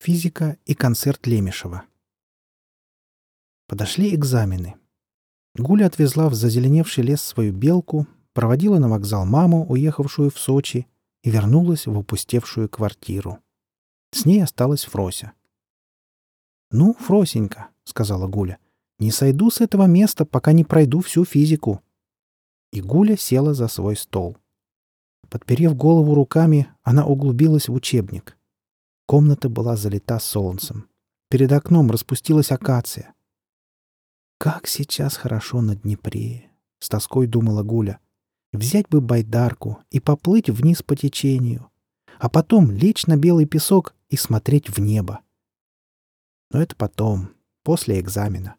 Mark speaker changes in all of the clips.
Speaker 1: Физика и концерт Лемешева. Подошли экзамены. Гуля отвезла в зазеленевший лес свою белку, проводила на вокзал маму, уехавшую в Сочи, и вернулась в опустевшую квартиру. С ней осталась Фрося. «Ну, Фросенька», — сказала Гуля, — «не сойду с этого места, пока не пройду всю физику». И Гуля села за свой стол. Подперев голову руками, она углубилась в учебник. Комната была залита солнцем. Перед окном распустилась акация. «Как сейчас хорошо на Днепре!» — с тоской думала Гуля. «Взять бы байдарку и поплыть вниз по течению, а потом лечь на белый песок и смотреть в небо. Но это потом, после экзамена.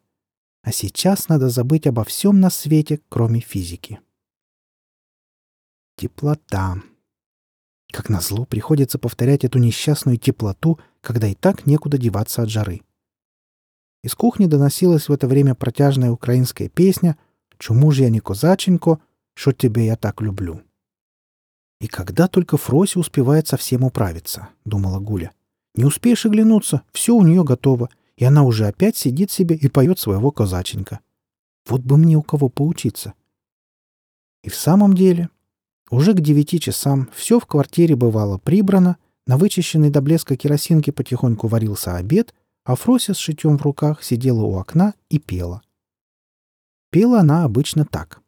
Speaker 1: А сейчас надо забыть обо всем на свете, кроме физики. Теплота. Как назло, приходится повторять эту несчастную теплоту, когда и так некуда деваться от жары. Из кухни доносилась в это время протяжная украинская песня «Чому ж я не козаченько, что тебе я так люблю». «И когда только Фрося успевает совсем управиться», — думала Гуля. «Не успеешь оглянуться, все у нее готово, и она уже опять сидит себе и поет своего казаченька. Вот бы мне у кого поучиться». И в самом деле уже к девяти часам все в квартире бывало прибрано, на вычищенной до блеска керосинке потихоньку варился обед, а Фрося с шитьем в руках сидела у окна и пела. Пела она обычно так.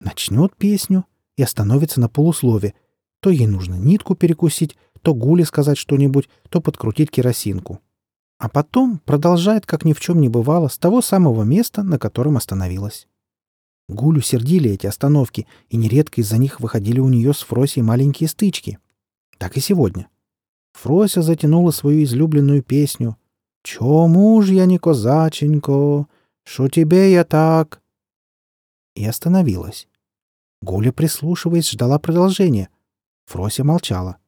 Speaker 1: Начнет песню и остановится на полуслове. То ей нужно нитку перекусить, то Гуле сказать что-нибудь, то подкрутить керосинку. А потом продолжает, как ни в чем не бывало, с того самого места, на котором остановилась. Гулю сердили эти остановки, и нередко из-за них выходили у нее с Фросей маленькие стычки. Так и сегодня. Фрося затянула свою излюбленную песню «Чому ж я не козаченько? Шо тебе я так?» И остановилась. Гуля, прислушиваясь, ждала продолжения. Фрося молчала.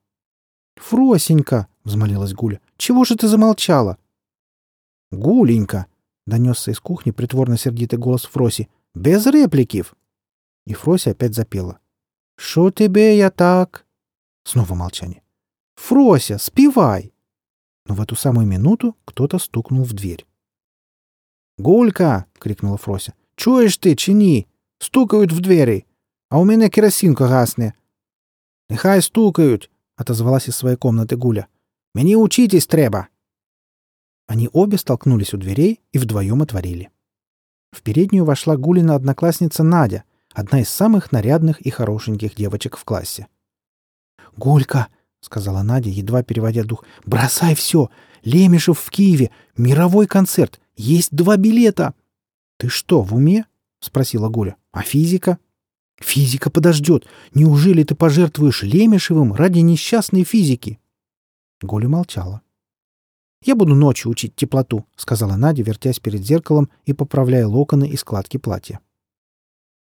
Speaker 1: «Фросенька!» — взмолилась Гуля. «Чего же ты замолчала?» «Гуленька!» — донесся из кухни притворно сердитый голос Фроси. Без репликів. И Фрося опять запела. «Шо тебе я так?» Снова молчание. «Фрося, спевай!» Но в эту самую минуту кто-то стукнул в дверь. «Гулька!» — крикнула Фрося. «Чуєш ти чи ні? Стукають в двері, а у мене керосинка гасне». «Нехай стукають!» — отозвалась из своей комнаты Гуля. «Мені учитесь треба!» Они обе столкнулись у дверей и вдвоем отворили. В переднюю вошла Гулина одноклассница Надя, одна из самых нарядных и хорошеньких девочек в классе. «Гулька!» — сказала Надя, едва переводя дух. «Бросай все! Лемешев в Киеве! Мировой концерт! Есть два билета!» «Ты что, в уме?» — спросила Гуля. «А физика?» «Физика подождет! Неужели ты пожертвуешь Лемешевым ради несчастной физики?» Гуля молчала. «Я буду ночью учить теплоту», — сказала Надя, вертясь перед зеркалом и поправляя локоны и складки платья.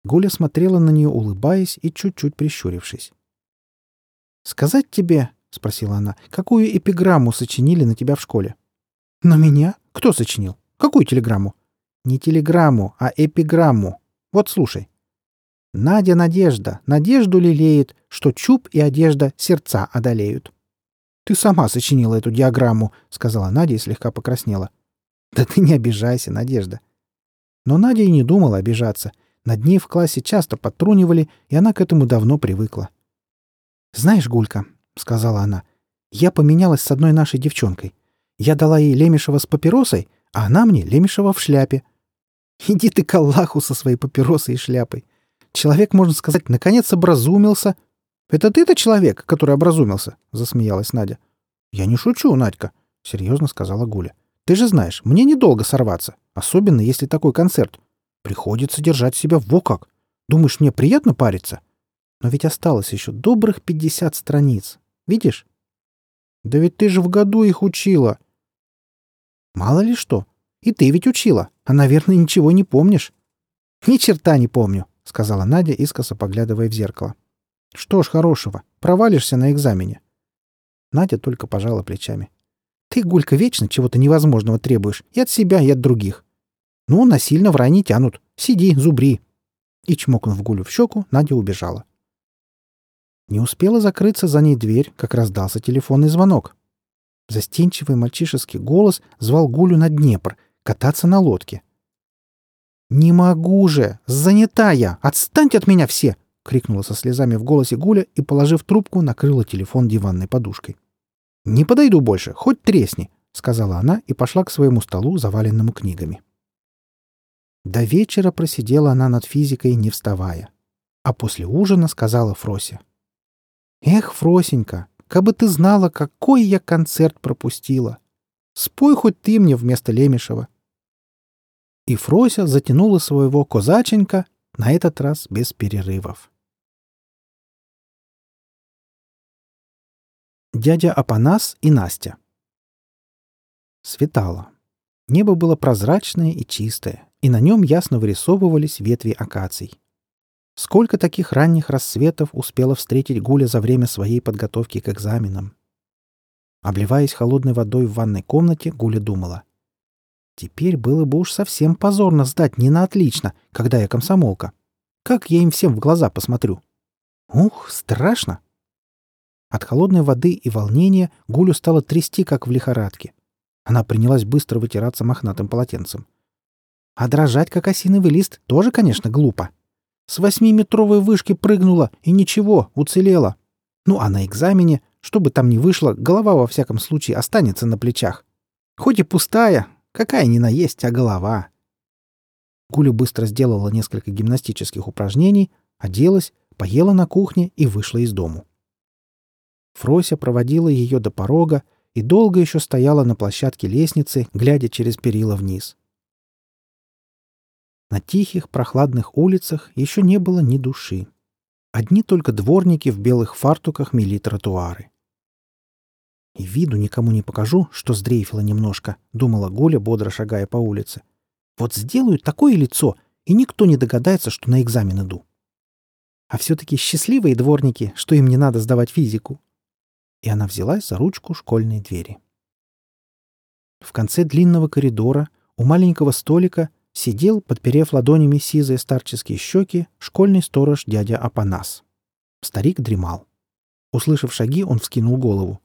Speaker 1: Гуля смотрела на нее, улыбаясь и чуть-чуть прищурившись. «Сказать тебе, — спросила она, — какую эпиграмму сочинили на тебя в школе?» «На меня? Кто сочинил? Какую телеграмму?» «Не телеграмму, а эпиграмму. Вот слушай. Надя Надежда, надежду лелеет, что чуб и одежда сердца одолеют. «Ты сама сочинила эту диаграмму», — сказала Надя и слегка покраснела. «Да ты не обижайся, Надежда». Но Надя и не думала обижаться. Над ней в классе часто подтрунивали, и она к этому давно привыкла. «Знаешь, Гулька», — сказала она, — «я поменялась с одной нашей девчонкой. Я дала ей Лемешева с папиросой, а она мне Лемешева в шляпе. Иди ты к Аллаху со своей папиросой и шляпой. Человек, можно сказать, наконец образумился, «Это ты-то человек, который образумился?» — засмеялась Надя. «Я не шучу, Надька», — серьезно сказала Гуля. «Ты же знаешь, мне недолго сорваться, особенно если такой концерт. Приходится держать себя во как. Думаешь, мне приятно париться? Но ведь осталось еще добрых пятьдесят страниц. Видишь?» «Да ведь ты же в году их учила». «Мало ли что. И ты ведь учила, а, наверное, ничего не помнишь». «Ни черта не помню», — сказала Надя, искоса поглядывая в зеркало. Что ж хорошего, провалишься на экзамене. Надя только пожала плечами. Ты, Гулька, вечно чего-то невозможного требуешь. И от себя, и от других. Ну, насильно в рай не тянут. Сиди, зубри. И, чмокнув Гулю в щеку, Надя убежала. Не успела закрыться за ней дверь, как раздался телефонный звонок. Застенчивый мальчишеский голос звал Гулю на Днепр, кататься на лодке. «Не могу же! Занята я! Отстаньте от меня все!» — крикнула со слезами в голосе Гуля и, положив трубку, накрыла телефон диванной подушкой. «Не подойду больше, хоть тресни!» — сказала она и пошла к своему столу, заваленному книгами. До вечера просидела она над физикой, не вставая. А после ужина сказала Фросе. «Эх, Фросенька, кабы ты знала, какой я концерт пропустила! Спой хоть ты мне вместо Лемешева!» И Фрося затянула своего козаченька, на этот раз без перерывов. Дядя Апанас и Настя Светало. Небо было прозрачное и чистое, и на нем ясно вырисовывались ветви акаций. Сколько таких ранних рассветов успела встретить Гуля за время своей подготовки к экзаменам? Обливаясь холодной водой в ванной комнате, Гуля думала. Теперь было бы уж совсем позорно сдать не на отлично, когда я комсомолка. Как я им всем в глаза посмотрю? Ух, страшно! От холодной воды и волнения Гулю стало трясти, как в лихорадке. Она принялась быстро вытираться мохнатым полотенцем. А дрожать, как осиновый лист, тоже, конечно, глупо. С восьмиметровой вышки прыгнула, и ничего, уцелела. Ну а на экзамене, что бы там ни вышло, голова во всяком случае останется на плечах. Хоть и пустая, какая ни на есть, а голова. Гуля быстро сделала несколько гимнастических упражнений, оделась, поела на кухне и вышла из дому. Фрося проводила ее до порога и долго еще стояла на площадке лестницы, глядя через перила вниз. На тихих, прохладных улицах еще не было ни души. Одни только дворники в белых фартуках мели тротуары. «И виду никому не покажу, что сдрейфило немножко», — думала Гуля, бодро шагая по улице. «Вот сделаю такое лицо, и никто не догадается, что на экзамен иду. А все-таки счастливые дворники, что им не надо сдавать физику». И она взялась за ручку школьной двери. В конце длинного коридора у маленького столика сидел, подперев ладонями сизые старческие щеки, школьный сторож дядя Апанас. Старик дремал. Услышав шаги, он вскинул голову.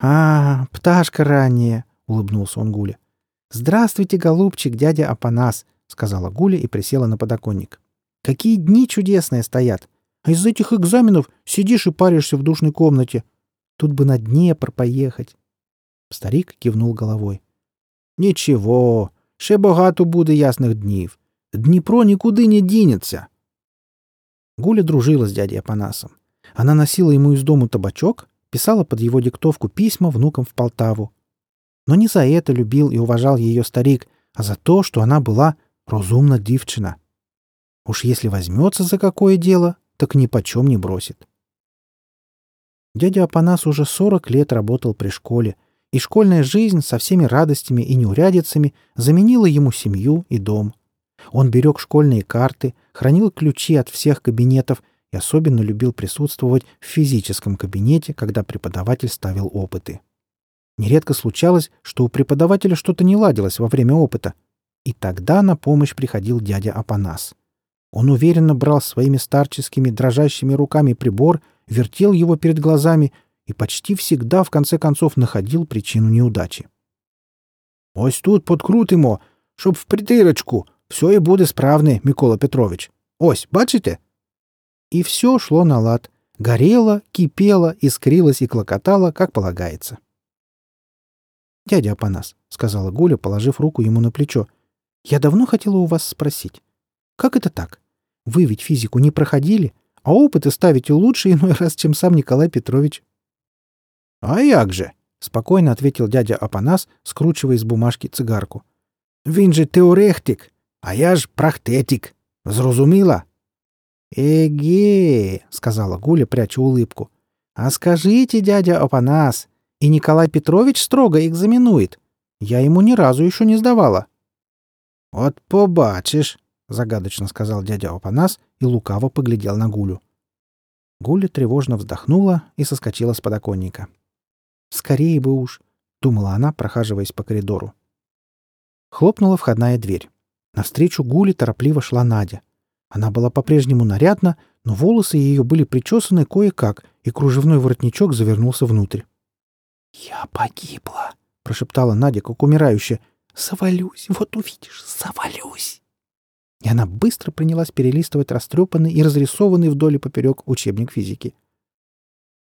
Speaker 1: «А, пташка ранняя!» — улыбнулся он Гуле. «Здравствуйте, голубчик, дядя Апанас!» — сказала Гуля и присела на подоконник. «Какие дни чудесные стоят! А из этих экзаменов сидишь и паришься в душной комнате. Тут бы на Днепр поехать!» Старик кивнул головой. «Ничего, Ще багато буде ясних днів. Дніпро нікуди не дінеться. Гуля дружила с дядей Апанасом. Она носила ему из дому табачок, писала под его диктовку письма внукам в Полтаву. Но не за это любил и уважал ее старик, а за то, что она была разумна девчина. Уж если возьмется за какое дело, так ни почем не бросит. Дядя Апанас уже сорок лет работал при школе, и школьная жизнь со всеми радостями и неурядицами заменила ему семью и дом. Он берег школьные карты, хранил ключи от всех кабинетов и особенно любил присутствовать в физическом кабинете, когда преподаватель ставил опыты. Нередко случалось, что у преподавателя что-то не ладилось во время опыта, и тогда на помощь приходил дядя Апанас. Он уверенно брал своими старческими дрожащими руками прибор, вертел его перед глазами и почти всегда в конце концов находил причину неудачи. «Ось тут подкрутимо, щоб в притирочку. Все і буде справне, Микола Петрович. Ось, бачите?» И все шло на лад. Горело, кипело, искрилось и клокотало, как полагается. «Дядя Апанас», — сказала Гуля, положив руку ему на плечо, — «я давно хотела у вас спросить. Как это так? Вы ведь физику не проходили, а опыты ставите лучше иной раз, чем сам Николай Петрович». «А як же?» — спокойно ответил дядя Апанас, скручивая из бумажки цигарку. «Він же теоретик, а я ж практетик. Зрозуміла?» «Эге!» — сказала Гуля, пряча улыбку. «А скажите, дядя Апанас, и Николай Петрович строго экзаменует. Я ему ни разу еще не сдавала». «Вот побачишь», — загадочно сказал дядя Апанас и лукаво поглядел на Гулю. Гуля тревожно вздохнула и соскочила с подоконника. Скорее бы уж, думала она, прохаживаясь по коридору. Хлопнула входная дверь. Навстречу Гуле торопливо шла Надя. Она была по-прежнему нарядна, но волосы ее были причесаны кое-как, и кружевной воротничок завернулся внутрь. «Я погибла», — прошептала Надя, как умирающая. «Завалюсь, вот увидишь, завалюсь». И она быстро принялась перелистывать растрепанный и разрисованный вдоль и поперек учебник физики.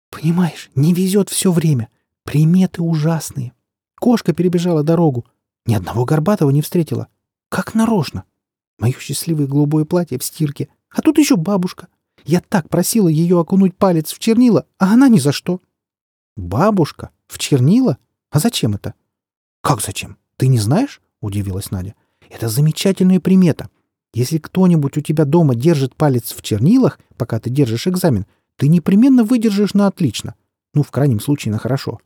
Speaker 1: «Понимаешь, не везет все время. Приметы ужасные. Кошка перебежала дорогу. Ни одного горбатого не встретила. Как нарочно. Мое счастливое голубое платье в стирке. А тут еще бабушка. Я так просила ее окунуть палец в чернила, а она ни за что. Бабушка? В чернила? А зачем это? Как зачем? Ты не знаешь? Удивилась Надя. Это замечательная примета. Если кто-нибудь у тебя дома держит палец в чернилах, пока ты держишь экзамен, ты непременно выдержишь на отлично. Ну, в крайнем случае, на хорошо.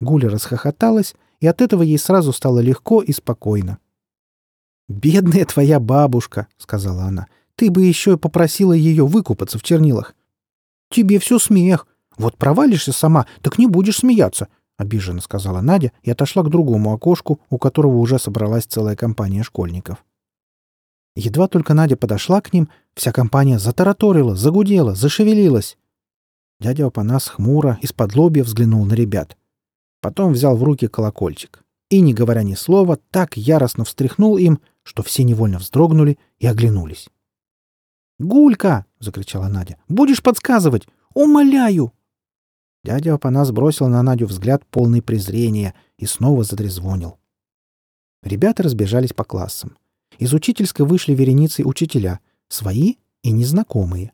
Speaker 1: Гуля расхохоталась, и от этого ей сразу стало легко и спокойно. «Бедная твоя бабушка», — сказала она. «Ты бы еще попросила ее выкупаться в чернилах». «Тебе все смех. Вот провалишься сама, так не будешь смеяться», — обиженно сказала Надя и отошла к другому окошку, у которого уже собралась целая компания школьников. Едва только Надя подошла к ним, вся компания затараторила, загудела, зашевелилась. Дядя Апанас хмуро из-под лобья взглянул на ребят. Потом взял в руки колокольчик и, не говоря ни слова, так яростно встряхнул им, что все невольно вздрогнули и оглянулись. «Гулька!» — закричала Надя. «Будешь подсказывать! Умоляю!» Дядя Апанас бросил на Надю взгляд полный презрения и снова затрезвонил. Ребята разбежались по классам. Из учительской вышли вереницы учителя, свои и незнакомые.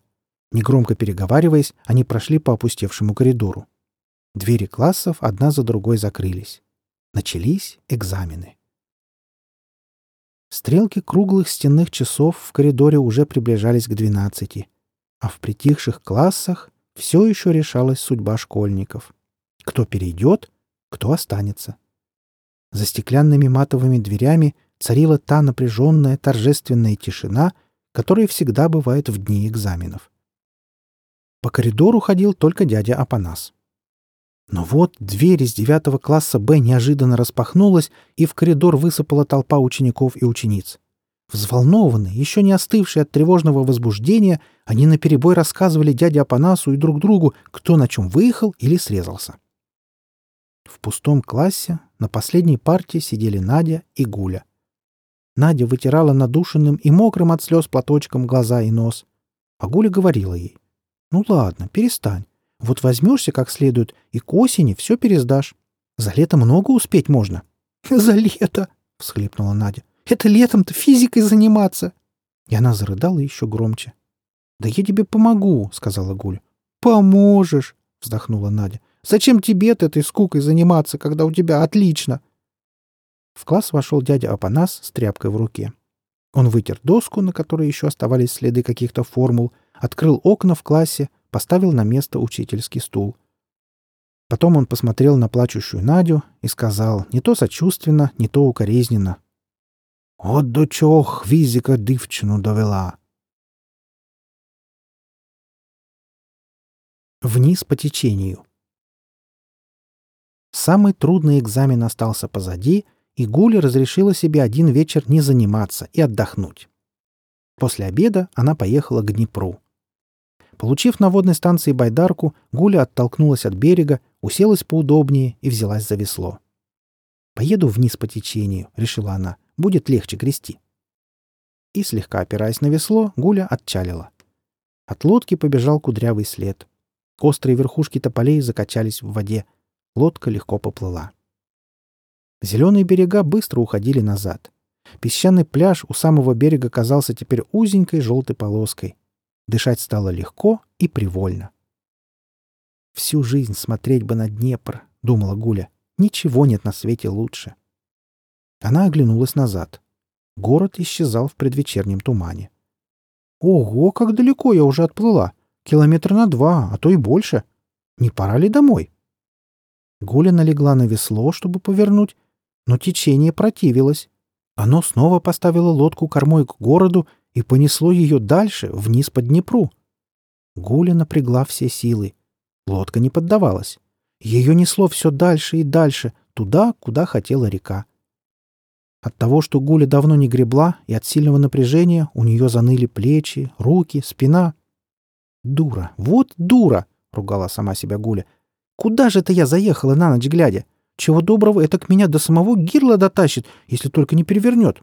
Speaker 1: Негромко переговариваясь, они прошли по опустевшему коридору. Двери классов одна за другой закрылись. Начались экзамены. Стрелки круглых стенных часов в коридоре уже приближались к двенадцати, а в притихших классах все еще решалась судьба школьников. Кто перейдет, кто останется. За стеклянными матовыми дверями царила та напряженная торжественная тишина, которая всегда бывает в дни экзаменов. По коридору ходил только дядя Апанас. Но вот дверь из девятого класса Б неожиданно распахнулась, и в коридор высыпала толпа учеников и учениц. Взволнованные, еще не остывшие от тревожного возбуждения, они наперебой рассказывали дяде Апанасу и друг другу, кто на чем выехал или срезался. В пустом классе на последней парте сидели Надя и Гуля. Надя вытирала надушенным и мокрым от слез платочком глаза и нос. А Гуля говорила ей, «Ну ладно, перестань. Вот возьмешься как следует, и к осени все пересдашь. За лето много успеть можно. — За лето! — всхлипнула Надя. — Это летом-то физикой заниматься! И она зарыдала еще громче. — Да я тебе помогу, — сказала Гуля. — Поможешь, — вздохнула Надя. — Зачем тебе-то этой скукой заниматься, когда у тебя отлично? В класс вошел дядя Апанас с тряпкой в руке. Он вытер доску, на которой еще оставались следы каких-то формул, открыл окна в классе, поставил на место учительский стул. Потом он посмотрел на плачущую Надю и сказал не то сочувственно, не то укоризненно. «От до чого хвізіка дівчину довела!» Вниз по течению. Самый трудный экзамен остался позади, и Гуля разрешила себе один вечер не заниматься и отдохнуть. После обеда она поехала к Днепру. Получив на водной станции байдарку, Гуля оттолкнулась от берега, уселась поудобнее и взялась за весло. «Поеду вниз по течению», — решила она. «Будет легче грести». И, слегка опираясь на весло, Гуля отчалила. От лодки побежал кудрявый след. Острые верхушки тополей закачались в воде. Лодка легко поплыла. Зеленые берега быстро уходили назад. Песчаный пляж у самого берега казался теперь узенькой желтой полоской. Дышать стало легко и привольно. «Всю жизнь смотреть бы на Днепр», — думала Гуля. «Ничего нет на свете лучше». Она оглянулась назад. Город исчезал в предвечернем тумане. «Ого, как далеко я уже отплыла! Километр на два, а то и больше. Не пора ли домой?» Гуля налегла на весло, чтобы повернуть, но течение противилось. Оно снова поставило лодку кормой к городу и понесло ее дальше, вниз по Днепру. Гуля напрягла все силы. Лодка не поддавалась. Ее несло все дальше и дальше, туда, куда хотела река. От того, что Гуля давно не гребла, и от сильного напряжения у нее заныли плечи, руки, спина. «Дура! Вот дура!» — ругала сама себя Гуля. Куда же это я заехала на ночь глядя? Чего доброго, это к меня до самого гирла дотащит, если только не перевернет.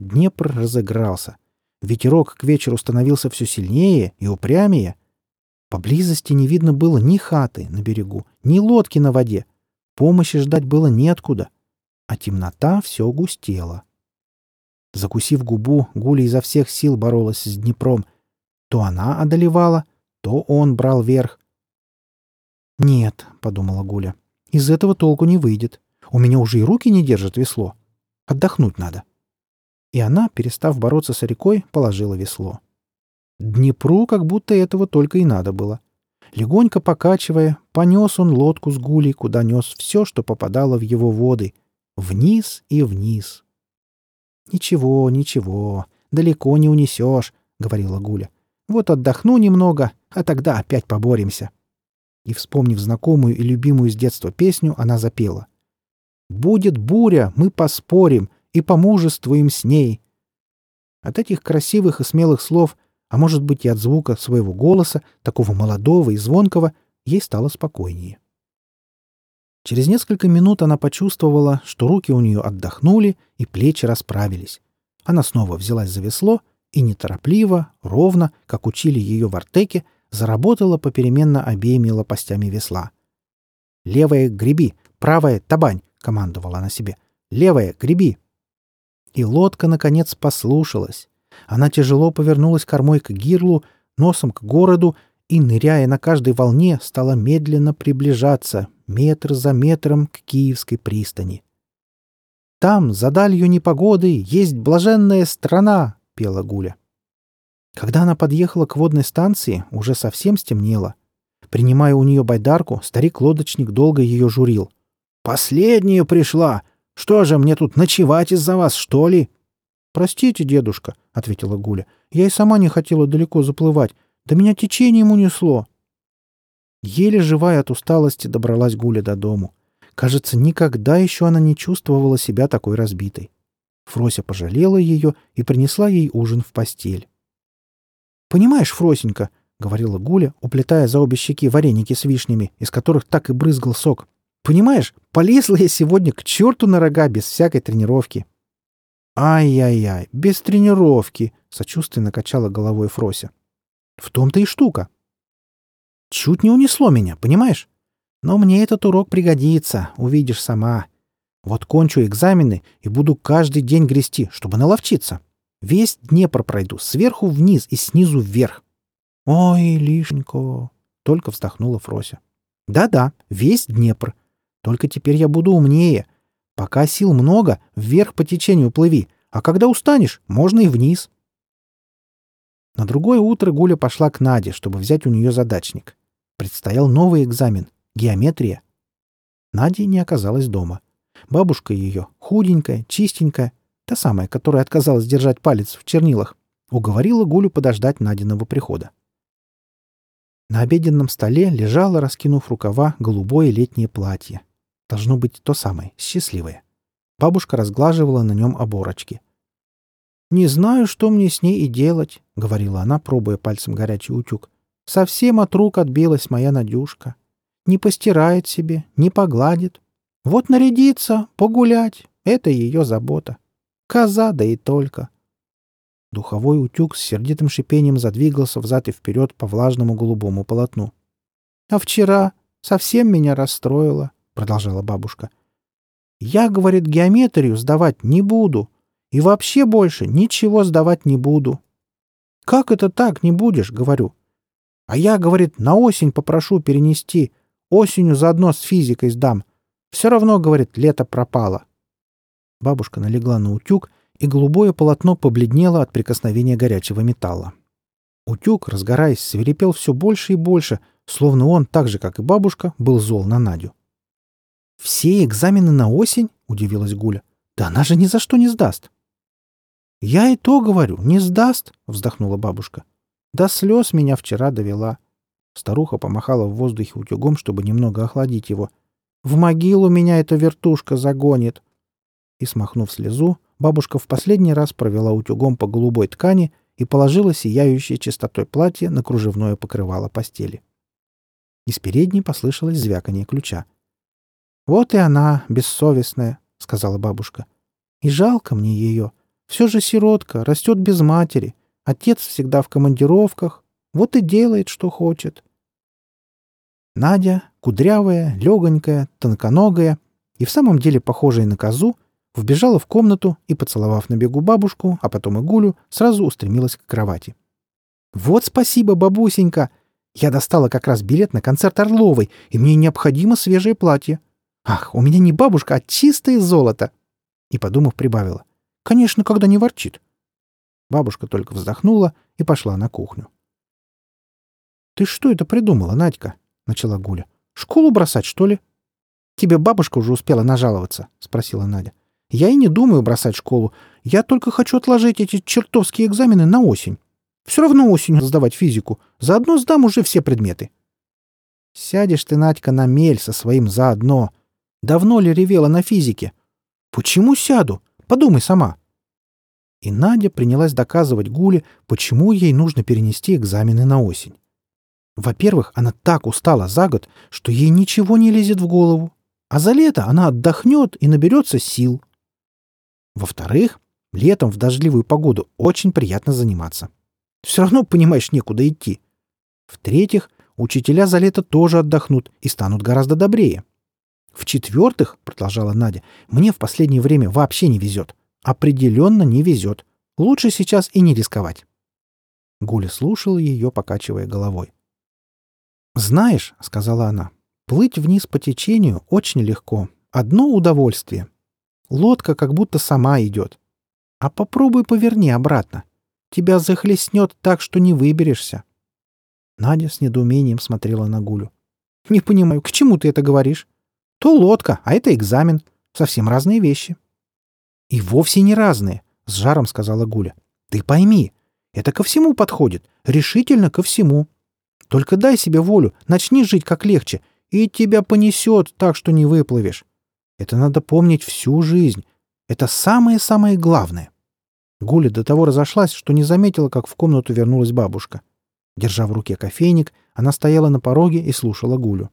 Speaker 1: Днепр разыгрался. Ветерок к вечеру становился все сильнее и упрямее. Поблизости не видно было ни хаты на берегу, ни лодки на воде. Помощи ждать было неоткуда. А темнота все густела. Закусив губу, Гуля изо всех сил боролась с Днепром. То она одолевала, то он брал верх. «Нет», — подумала Гуля, — «из этого толку не выйдет. У меня уже и руки не держат весло. Отдохнуть надо». И она, перестав бороться с рекой, положила весло. Днепру как будто этого только и надо было. Легонько покачивая, понес он лодку с гулей, куда нес все, что попадало в его воды. Вниз и вниз. «Ничего, ничего, далеко не унесешь», — говорила Гуля. «Вот отдохну немного, а тогда опять поборемся» и, вспомнив знакомую и любимую с детства песню, она запела. «Будет буря, мы поспорим и помужествуем с ней». От этих красивых и смелых слов, а может быть и от звука своего голоса, такого молодого и звонкого, ей стало спокойнее. Через несколько минут она почувствовала, что руки у нее отдохнули и плечи расправились. Она снова взялась за весло и неторопливо, ровно, как учили ее в Артеке, заработала попеременно обеими лопастями весла. «Левая — греби, правая — табань!» — командовала она себе. «Левая — греби!» И лодка, наконец, послушалась. Она тяжело повернулась кормой к гирлу, носом к городу и, ныряя на каждой волне, стала медленно приближаться, метр за метром, к Киевской пристани. «Там, за далью непогоды, есть блаженная страна!» — пела Гуля. Когда она подъехала к водной станции, уже совсем стемнело. Принимая у нее байдарку, старик-лодочник долго ее журил. «Последняя пришла! Что же, мне тут ночевать из-за вас, что ли?» «Простите, дедушка», — ответила Гуля. «Я и сама не хотела далеко заплывать. Да меня течением унесло». Еле живая от усталости добралась Гуля до дому. Кажется, никогда еще она не чувствовала себя такой разбитой. Фрося пожалела ее и принесла ей ужин в постель. «Понимаешь, Фросенька», — говорила Гуля, уплетая за обе щеки вареники с вишнями, из которых так и брызгал сок. «Понимаешь, полезла я сегодня к черту на рога без всякой тренировки». «Ай-яй-яй, без тренировки», — сочувственно качала головой Фрося. «В том-то и штука. Чуть не унесло меня, понимаешь? Но мне этот урок пригодится, увидишь сама. Вот кончу экзамены и буду каждый день грести, чтобы наловчиться. Весь Днепр пройду, сверху вниз и снизу вверх. Ой, лишенько, только вздохнула Фрося. Да-да, весь Днепр. Только теперь я буду умнее. Пока сил много, вверх по течению плыви, а когда устанешь, можно и вниз. На другое утро Гуля пошла к Наде, чтобы взять у нее задачник. Предстоял новый экзамен — геометрия. Нади не оказалась дома. Бабушка ее, худенькая, чистенькая, та самая, которая отказалась держать палец в чернилах, уговорила Гулю подождать Надиного прихода. На обеденном столе лежало, раскинув рукава, голубое летнее платье. Должно быть то самое, счастливое. Бабушка разглаживала на нем оборочки. «Не знаю, что мне с ней и делать», — говорила она, пробуя пальцем горячий утюг. «Совсем от рук отбилась моя Надюшка. Не постирает себе, не погладит. Вот нарядиться, погулять — это ее забота. Коза, да и только. Духовой утюг с сердитым шипением задвигался взад и вперед по влажному голубому полотну. — А вчера совсем меня расстроило, — продолжала бабушка. — Я, говорит, геометрию сдавать не буду. И вообще больше ничего сдавать не буду. — Как это так не будешь? — говорю. — А я, говорит, на осень попрошу перенести. Осенью заодно с физикой сдам. Все равно, говорит, лето пропало. — Бабушка налегла на утюг, и голубое полотно побледнело от прикосновения горячего металла. Утюг, разгораясь, свирепел все больше и больше, словно он, так же, как и бабушка, был зол на Надю. «Все экзамены на осень?» — удивилась Гуля. «Да она же ни за что не сдаст». «Я и то говорю, не сдаст», — вздохнула бабушка. «До слез меня вчера довела». Старуха помахала в воздухе утюгом, чтобы немного охладить его. «В могилу меня эта вертушка загонит и, смахнув слезу, бабушка в последний раз провела утюгом по голубой ткани и положила сияющее чистотой платье на кружевное покрывало постели. Из передней послышалось звяканье ключа. «Вот и она, бессовестная», — сказала бабушка. «И жалко мне ее. Все же сиротка, растет без матери. Отец всегда в командировках. Вот и делает, что хочет». Надя, кудрявая, легонькая, тонконогая и в самом деле похожая на козу, вбежала в комнату и, поцеловав на бегу бабушку, а потом и Гулю, сразу устремилась к кровати. «Вот спасибо, бабусенька! Я достала как раз билет на концерт Орловой, и мне необходимо свежее платье. Ах, у меня не бабушка, а чистое золото!» И, подумав, прибавила. «Конечно, когда не ворчит». Бабушка только вздохнула и пошла на кухню. «Ты что это придумала, Надька?» — начала Гуля. «Школу бросать, что ли?» «Тебе бабушка уже успела нажаловаться?» — спросила Надя. «Я и не думаю бросать школу. Я только хочу отложить эти чертовские экзамены на осень. Все равно осенью сдавать физику. Заодно сдам уже все предметы». «Сядешь ты, Надька, на мель со своим заодно. Давно ли ревела на физике?» «Почему сяду? Подумай сама». И Надя принялась доказывать Гуле, почему ей нужно перенести экзамены на осень. Во-первых, она так устала за год, что ей ничего не лезет в голову а за лето она отдохнет и наберется сил. Во-вторых, летом в дождливую погоду очень приятно заниматься. Все равно, понимаешь, некуда идти. В-третьих, учителя за лето тоже отдохнут и станут гораздо добрее. В-четвертых, продолжала Надя, мне в последнее время вообще не везет. Определенно не везет. Лучше сейчас и не рисковать. Гуля слушала ее, покачивая головой. «Знаешь», — сказала она, Плыть вниз по течению очень легко. Одно удовольствие. Лодка как будто сама идет. А попробуй поверни обратно. Тебя захлестнет так, что не выберешься. Надя с недоумением смотрела на Гулю. «Не понимаю, к чему ты это говоришь? То лодка, а это экзамен. Совсем разные вещи». «И вовсе не разные», — с жаром сказала Гуля. «Ты пойми, это ко всему подходит, решительно ко всему. Только дай себе волю, начни жить как легче, и тебя понесет так, что не выплывешь. Это надо помнить всю жизнь. Это самое-самое главное. Гуля до того разошлась, что не заметила, как в комнату вернулась бабушка. Держа в руке кофейник, она стояла на пороге и слушала Гулю.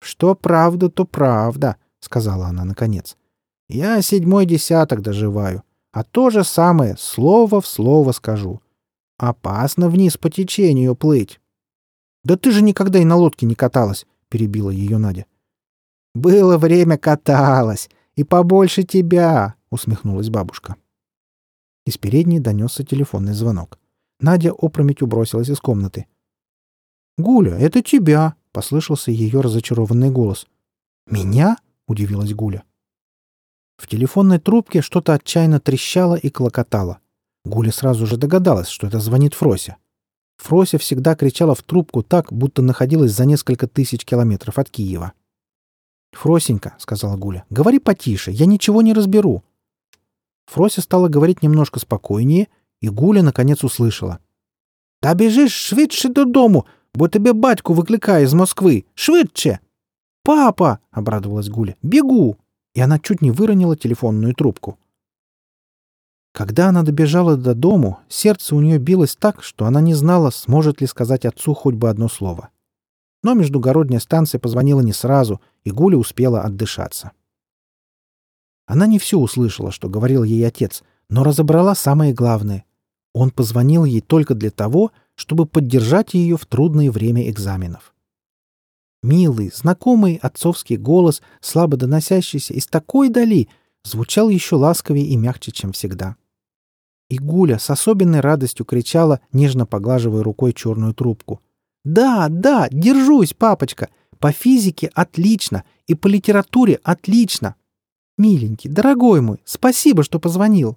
Speaker 1: «Что правда, то правда», — сказала она наконец. «Я седьмой десяток доживаю, а то же самое слово в слово скажу. Опасно вниз по течению плыть». «Да ты же никогда и на лодке не каталась. — перебила ее Надя. «Было время каталась, и побольше тебя!» — усмехнулась бабушка. Из передней донесся телефонный звонок. Надя опрометью бросилась из комнаты. «Гуля, это тебя!» — послышался ее разочарованный голос. «Меня?» — удивилась Гуля. В телефонной трубке что-то отчаянно трещало и клокотало. Гуля сразу же догадалась, что это звонит Фрося. Фрося всегда кричала в трубку так, будто находилась за несколько тысяч километров от Киева. «Фросенька», — сказала Гуля, — «говори потише, я ничего не разберу». Фрося стала говорить немножко спокойнее, и Гуля наконец услышала. «Та біжиш швидше додому, бо тебе батько викликає з Москвы. Швидше!» «Папа!» — обрадовалась Гуля. «Бегу!» И она чуть не выронила телефонную трубку. Когда она добежала до дому, сердце у нее билось так, что она не знала, сможет ли сказать отцу хоть бы одно слово. Но междугородняя станция позвонила не сразу, и Гуля успела отдышаться. Она не все услышала, что говорил ей отец, но разобрала самое главное. Он позвонил ей только для того, чтобы поддержать ее в трудное время экзаменов. Милый, знакомый отцовский голос, слабо доносящийся из такой дали, звучал еще ласковее и мягче, чем всегда. И Гуля с особенной радостью кричала, нежно поглаживая рукой черную трубку. «Да, да, держусь, папочка! По физике отлично, и по литературе отлично! Миленький, дорогой мой, спасибо, что позвонил!»